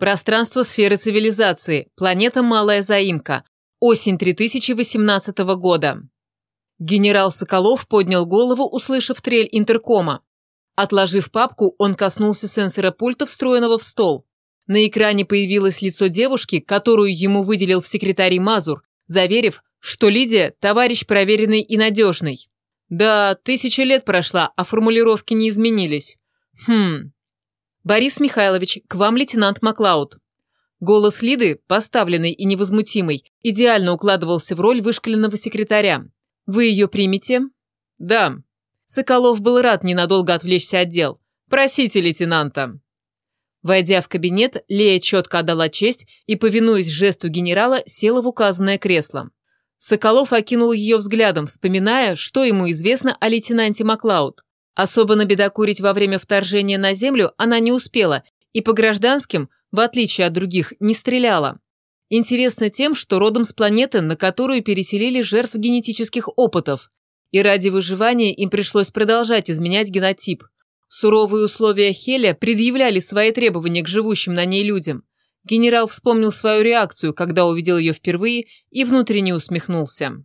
Пространство сферы цивилизации. Планета Малая Заимка. Осень 3018 года. Генерал Соколов поднял голову, услышав трель интеркома. Отложив папку, он коснулся сенсора пульта, встроенного в стол. На экране появилось лицо девушки, которую ему выделил в секретаре Мазур, заверив, что Лидия – товарищ проверенный и надежный. Да, тысяча лет прошла, а формулировки не изменились. Хм. Борис Михайлович, к вам лейтенант Маклауд. Голос Лиды, поставленный и невозмутимый, идеально укладывался в роль вышкаленного секретаря. Вы ее примете? Да. Соколов был рад ненадолго отвлечься от дел. Просите лейтенанта. Войдя в кабинет, Лея четко отдала честь и, повинуясь жесту генерала, села в указанное кресло. Соколов окинул ее взглядом, вспоминая, что ему известно о лейтенанте Маклауд. Особо набедокурить во время вторжения на Землю она не успела и по гражданским, в отличие от других, не стреляла. Интересно тем, что родом с планеты, на которую переселили жертв генетических опытов, и ради выживания им пришлось продолжать изменять генотип. Суровые условия Хеля предъявляли свои требования к живущим на ней людям. Генерал вспомнил свою реакцию, когда увидел ее впервые, и внутренне усмехнулся.